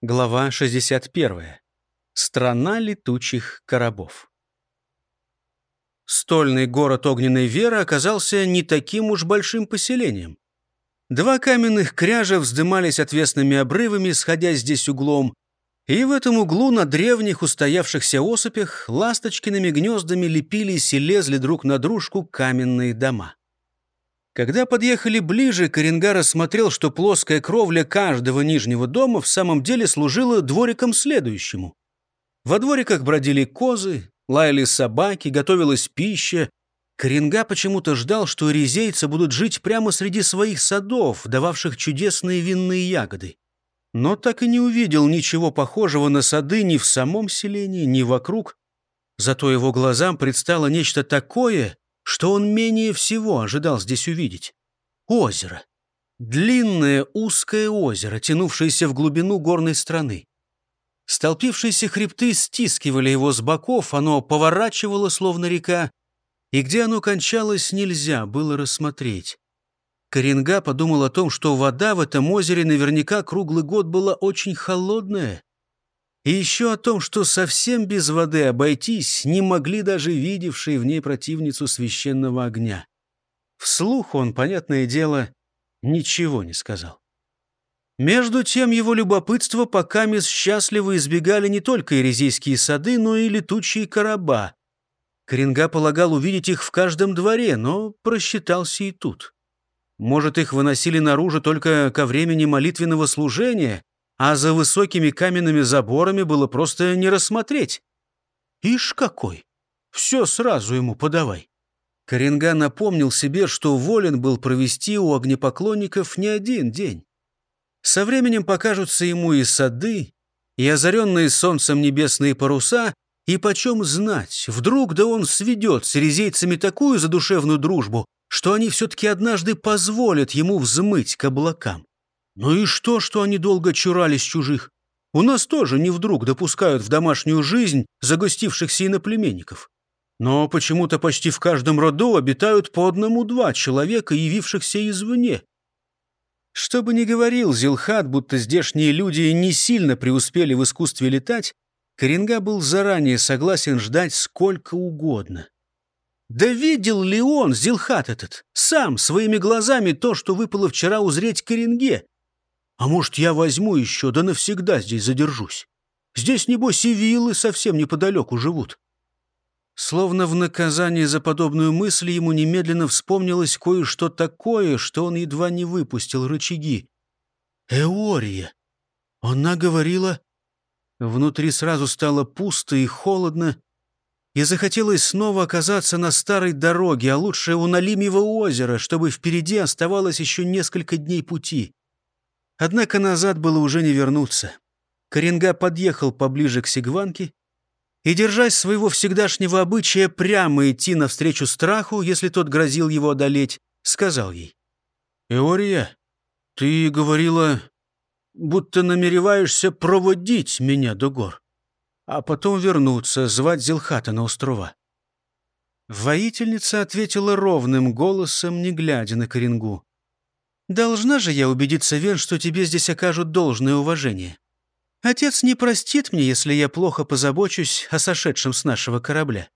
Глава 61. Страна летучих коробов. Стольный город Огненной Веры оказался не таким уж большим поселением. Два каменных кряжа вздымались отвесными обрывами, сходя здесь углом, и в этом углу на древних устоявшихся осыпях ласточкиными гнездами лепились и лезли друг на дружку каменные дома. Когда подъехали ближе, Коренгар рассмотрел, что плоская кровля каждого нижнего дома в самом деле служила двориком следующему. Во двориках бродили козы, лаяли собаки, готовилась пища. Коренга почему-то ждал, что резейцы будут жить прямо среди своих садов, дававших чудесные винные ягоды. Но так и не увидел ничего похожего на сады ни в самом селении, ни вокруг. Зато его глазам предстало нечто такое, что он менее всего ожидал здесь увидеть. Озеро. Длинное узкое озеро, тянувшееся в глубину горной страны. Столпившиеся хребты стискивали его с боков, оно поворачивало, словно река, и где оно кончалось, нельзя было рассмотреть. Коренга подумал о том, что вода в этом озере наверняка круглый год была очень холодная, и еще о том, что совсем без воды обойтись не могли даже видевшие в ней противницу священного огня. Вслух он, понятное дело, ничего не сказал. Между тем его любопытство пока мисс счастливо избегали не только эрезийские сады, но и летучие короба. Коренга полагал увидеть их в каждом дворе, но просчитался и тут. Может, их выносили наружу только ко времени молитвенного служения, а за высокими каменными заборами было просто не рассмотреть. Ишь какой! Все сразу ему подавай. Коренга напомнил себе, что волен был провести у огнепоклонников не один день. Со временем покажутся ему и сады, и озаренные солнцем небесные паруса, и почем знать, вдруг да он сведет с резейцами такую задушевную дружбу, что они все-таки однажды позволят ему взмыть к облакам. Ну и что, что они долго чурались чужих? У нас тоже не вдруг допускают в домашнюю жизнь загостившихся иноплеменников. Но почему-то почти в каждом роду обитают по одному-два человека, явившихся извне. Что бы ни говорил Зилхат, будто здешние люди не сильно преуспели в искусстве летать, Коренга был заранее согласен ждать сколько угодно. Да видел ли он, Зилхат этот, сам своими глазами то, что выпало вчера узреть Коренге? А может, я возьму еще, да навсегда здесь задержусь? Здесь, небось, и виллы совсем неподалеку живут». Словно в наказание за подобную мысль ему немедленно вспомнилось кое-что такое, что он едва не выпустил рычаги. «Эория!» Она говорила... Внутри сразу стало пусто и холодно, и захотелось снова оказаться на старой дороге, а лучше у Налимьего озера, чтобы впереди оставалось еще несколько дней пути. Однако назад было уже не вернуться. Коренга подъехал поближе к Сигванке и, держась своего всегдашнего обычая прямо идти навстречу страху, если тот грозил его одолеть, сказал ей. «Эория, ты говорила, будто намереваешься проводить меня до гор, а потом вернуться, звать Зилхата на острова». Воительница ответила ровным голосом, не глядя на Коренгу. Должна же я убедиться, Вен, что тебе здесь окажут должное уважение. Отец не простит мне, если я плохо позабочусь о сошедшем с нашего корабля».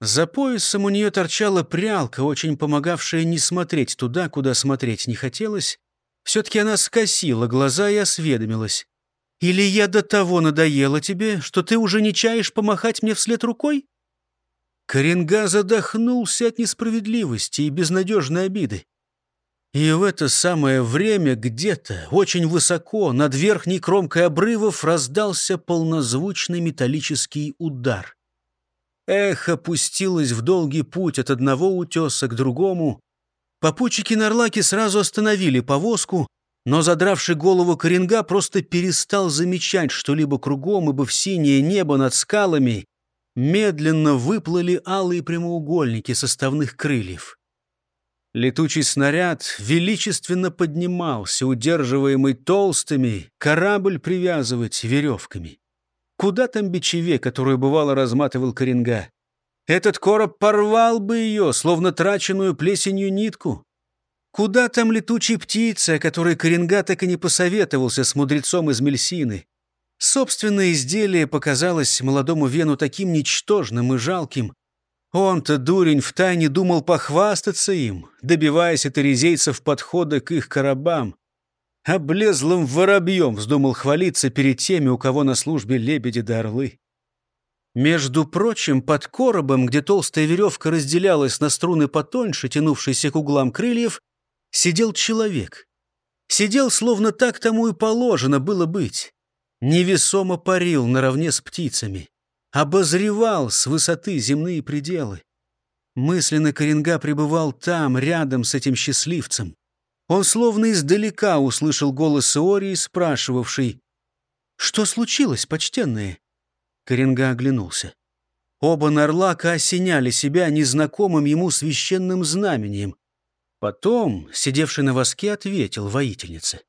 За поясом у нее торчала прялка, очень помогавшая не смотреть туда, куда смотреть не хотелось. Все-таки она скосила глаза и осведомилась. «Или я до того надоела тебе, что ты уже не чаешь помахать мне вслед рукой?» Коренга задохнулся от несправедливости и безнадежной обиды. И в это самое время где-то, очень высоко, над верхней кромкой обрывов раздался полнозвучный металлический удар. Эхо пустилось в долгий путь от одного утеса к другому. Попутчики Нарлаки сразу остановили повозку, но задравший голову Коренга просто перестал замечать что-либо кругом, ибо в синее небо над скалами медленно выплыли алые прямоугольники составных крыльев. Летучий снаряд величественно поднимался, удерживаемый толстыми, корабль привязывать веревками. Куда там бичеве, которую бывало разматывал Коренга? Этот короб порвал бы ее, словно траченную плесенью нитку. Куда там летучей птицы, о которой Коренга так и не посоветовался с мудрецом из Мельсины? Собственное изделие показалось молодому Вену таким ничтожным и жалким. Он-то, дурень, втайне думал похвастаться им, добиваясь от иризейцев подхода к их коробам. Облезлым воробьем вздумал хвалиться перед теми, у кого на службе лебеди да орлы. Между прочим, под коробом, где толстая веревка разделялась на струны потоньше, тянувшиеся к углам крыльев, сидел человек. Сидел, словно так тому и положено было быть. Невесомо парил наравне с птицами. Обозревал с высоты земные пределы. Мысленно Коренга пребывал там, рядом с этим счастливцем. Он словно издалека услышал голос Иории, спрашивавший, «Что случилось, почтенные?» Коренга оглянулся. Оба Нарлака осеняли себя незнакомым ему священным знамением. Потом, сидевший на воске, ответил воительнице.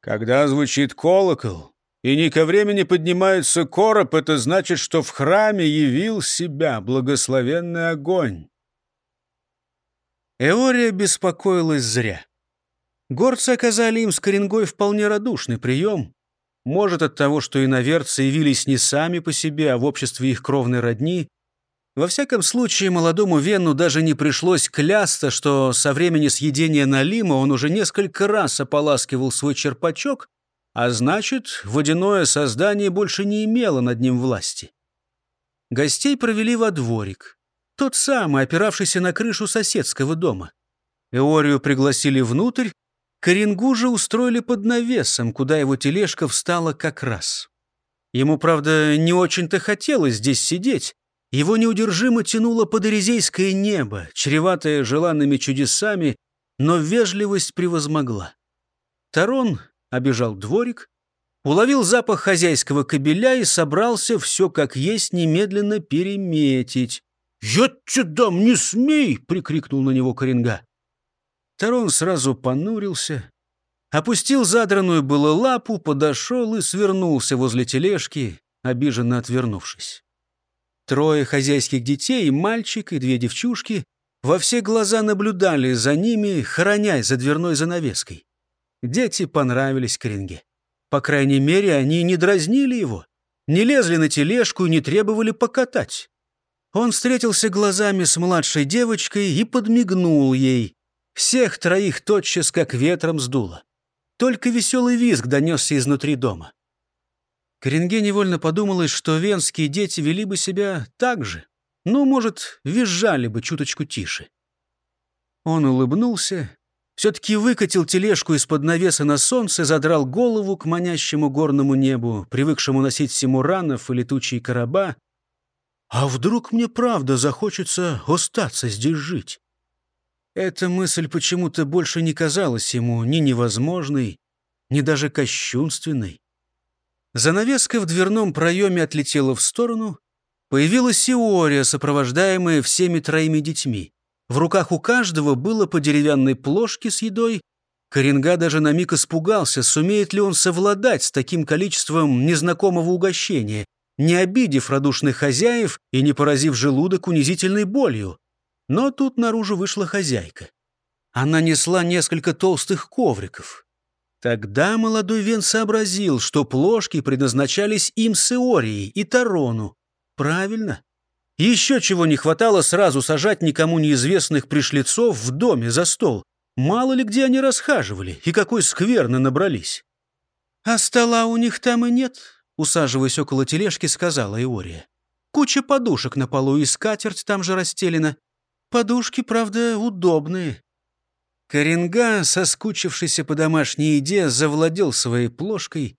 «Когда звучит колокол, и не ко времени поднимается короб, это значит, что в храме явил себя благословенный огонь». Эория беспокоилась зря. Горцы оказали им с Коренгой вполне радушный прием. Может, от того, что иноверцы явились не сами по себе, а в обществе их кровной родни. Во всяком случае, молодому Вену даже не пришлось клясться, что со времени съедения Налима он уже несколько раз ополаскивал свой черпачок, а значит, водяное создание больше не имело над ним власти. Гостей провели во дворик. Тот самый, опиравшийся на крышу соседского дома. Эорию пригласили внутрь, Коренгу же устроили под навесом, куда его тележка встала как раз. Ему, правда, не очень-то хотелось здесь сидеть. Его неудержимо тянуло под Эризейское небо, чреватое желанными чудесами, но вежливость превозмогла. Тарон обежал дворик, уловил запах хозяйского кобеля и собрался все как есть немедленно переметить. «Я тебе дам, не смей!» — прикрикнул на него Коренга. Тарон сразу понурился, опустил задранную было лапу, подошел и свернулся возле тележки, обиженно отвернувшись. Трое хозяйских детей, мальчик и две девчушки, во все глаза наблюдали за ними, хоронясь за дверной занавеской. Дети понравились Кринге. По крайней мере, они не дразнили его, не лезли на тележку и не требовали покатать. Он встретился глазами с младшей девочкой и подмигнул ей. Всех троих тотчас как ветром сдуло. Только веселый визг донесся изнутри дома. Коренге невольно подумалось, что венские дети вели бы себя так же. Ну, может, визжали бы чуточку тише. Он улыбнулся, все-таки выкатил тележку из-под навеса на солнце, задрал голову к манящему горному небу, привыкшему носить симуранов и летучие короба. А вдруг мне правда захочется остаться здесь жить? Эта мысль почему-то больше не казалась ему ни невозможной, ни даже кощунственной. Занавеска в дверном проеме отлетела в сторону. Появилась Иория, сопровождаемая всеми троими детьми. В руках у каждого было по деревянной плошке с едой. Коренга даже на миг испугался, сумеет ли он совладать с таким количеством незнакомого угощения, не обидев радушных хозяев и не поразив желудок унизительной болью. Но тут наружу вышла хозяйка. Она несла несколько толстых ковриков. Тогда молодой Вен сообразил, что плошки предназначались им с Иорией и Тарону. Правильно. Еще чего не хватало сразу сажать никому неизвестных пришлицов в доме за стол. Мало ли где они расхаживали и какой скверно набрались. «А стола у них там и нет», — усаживаясь около тележки, сказала Иория. «Куча подушек на полу и скатерть там же расстелена. Подушки, правда, удобные. Коренга, соскучившийся по домашней еде, завладел своей плошкой.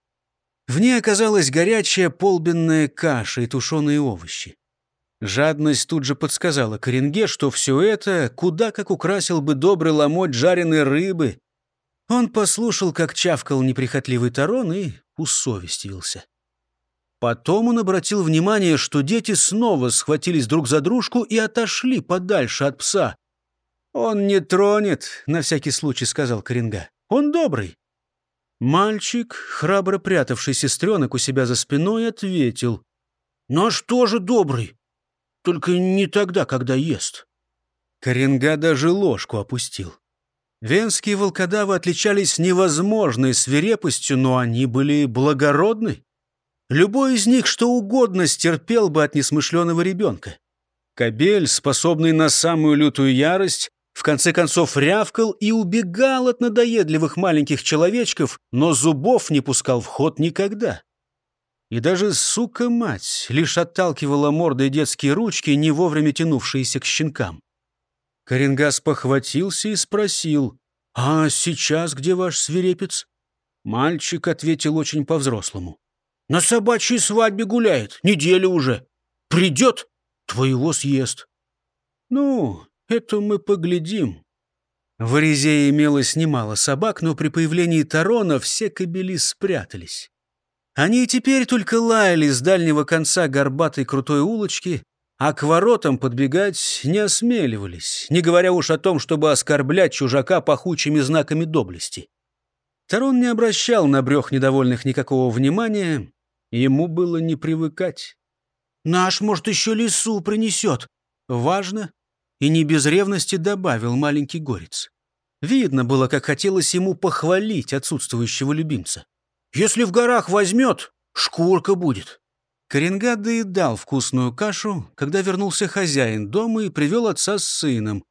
В ней оказалась горячая полбенная каша и тушеные овощи. Жадность тут же подсказала Коренге, что все это куда как украсил бы добрый ломоть жареной рыбы. Он послушал, как чавкал неприхотливый тарон и усовестился. Потом он обратил внимание, что дети снова схватились друг за дружку и отошли подальше от пса. «Он не тронет», — на всякий случай сказал Коренга. «Он добрый». Мальчик, храбро прятавший сестренок у себя за спиной, ответил. «Ну что же добрый? Только не тогда, когда ест». Коренга даже ложку опустил. Венские волкодавы отличались невозможной свирепостью, но они были благородны. Любой из них что угодно стерпел бы от несмышленого ребенка. Кобель, способный на самую лютую ярость, в конце концов рявкал и убегал от надоедливых маленьких человечков, но зубов не пускал в ход никогда. И даже сука-мать лишь отталкивала мордой детские ручки, не вовремя тянувшиеся к щенкам. Коренгас похватился и спросил, «А сейчас где ваш свирепец?» Мальчик ответил очень по-взрослому. «На собачьей свадьбе гуляет, неделю уже. Придет, твоего съест». «Ну, это мы поглядим». В Оризее имелось немало собак, но при появлении Тарона все кобели спрятались. Они и теперь только лаяли с дальнего конца горбатой крутой улочки, а к воротам подбегать не осмеливались, не говоря уж о том, чтобы оскорблять чужака пахучими знаками доблести. Тарон не обращал на брех недовольных никакого внимания, ему было не привыкать. «Наш, может, еще лесу принесет». «Важно». И не без ревности добавил маленький горец. Видно было, как хотелось ему похвалить отсутствующего любимца. «Если в горах возьмет, шкурка будет». Коренга доедал вкусную кашу, когда вернулся хозяин дома и привел отца с сыном.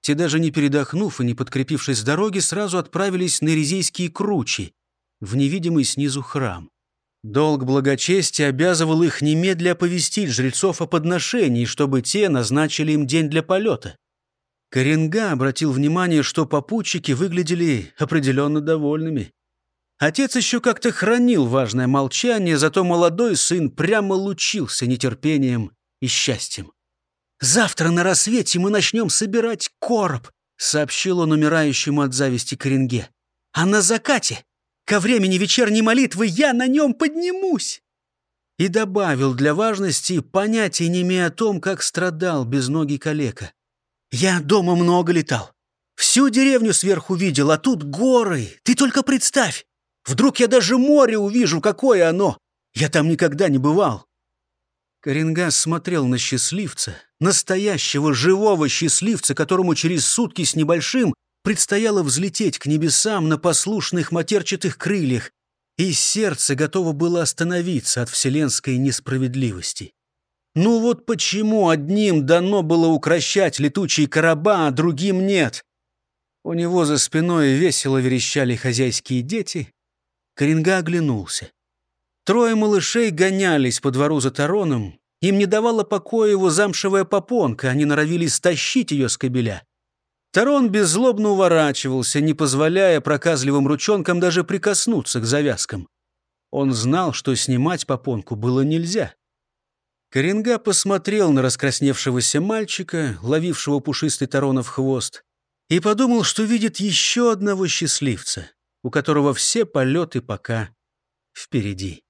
Те, даже не передохнув и не подкрепившись с дороги, сразу отправились на Резейские кручи, в невидимый снизу храм. Долг благочестия обязывал их немедля оповестить жрецов о подношении, чтобы те назначили им день для полета. Коренга обратил внимание, что попутчики выглядели определенно довольными. Отец еще как-то хранил важное молчание, зато молодой сын прямо лучился нетерпением и счастьем. «Завтра на рассвете мы начнем собирать короб», — сообщил он умирающему от зависти Коренге. «А на закате, ко времени вечерней молитвы, я на нем поднимусь!» И добавил для важности, понятия не имея о том, как страдал безногий калека. «Я дома много летал. Всю деревню сверху видел, а тут горы. Ты только представь! Вдруг я даже море увижу, какое оно! Я там никогда не бывал!» Коренгас смотрел на счастливца, настоящего живого счастливца, которому через сутки с небольшим предстояло взлететь к небесам на послушных матерчатых крыльях, и сердце готово было остановиться от вселенской несправедливости. Ну вот почему одним дано было укращать летучие короба, а другим нет? У него за спиной весело верещали хозяйские дети, Коренга оглянулся. Трое малышей гонялись по двору за Тароном. Им не давала покоя его замшевая попонка, они норовили стащить ее с кобеля. Тарон беззлобно уворачивался, не позволяя проказливым ручонкам даже прикоснуться к завязкам. Он знал, что снимать попонку было нельзя. Коренга посмотрел на раскрасневшегося мальчика, ловившего пушистый Таронов хвост, и подумал, что видит еще одного счастливца у которого все полеты пока впереди.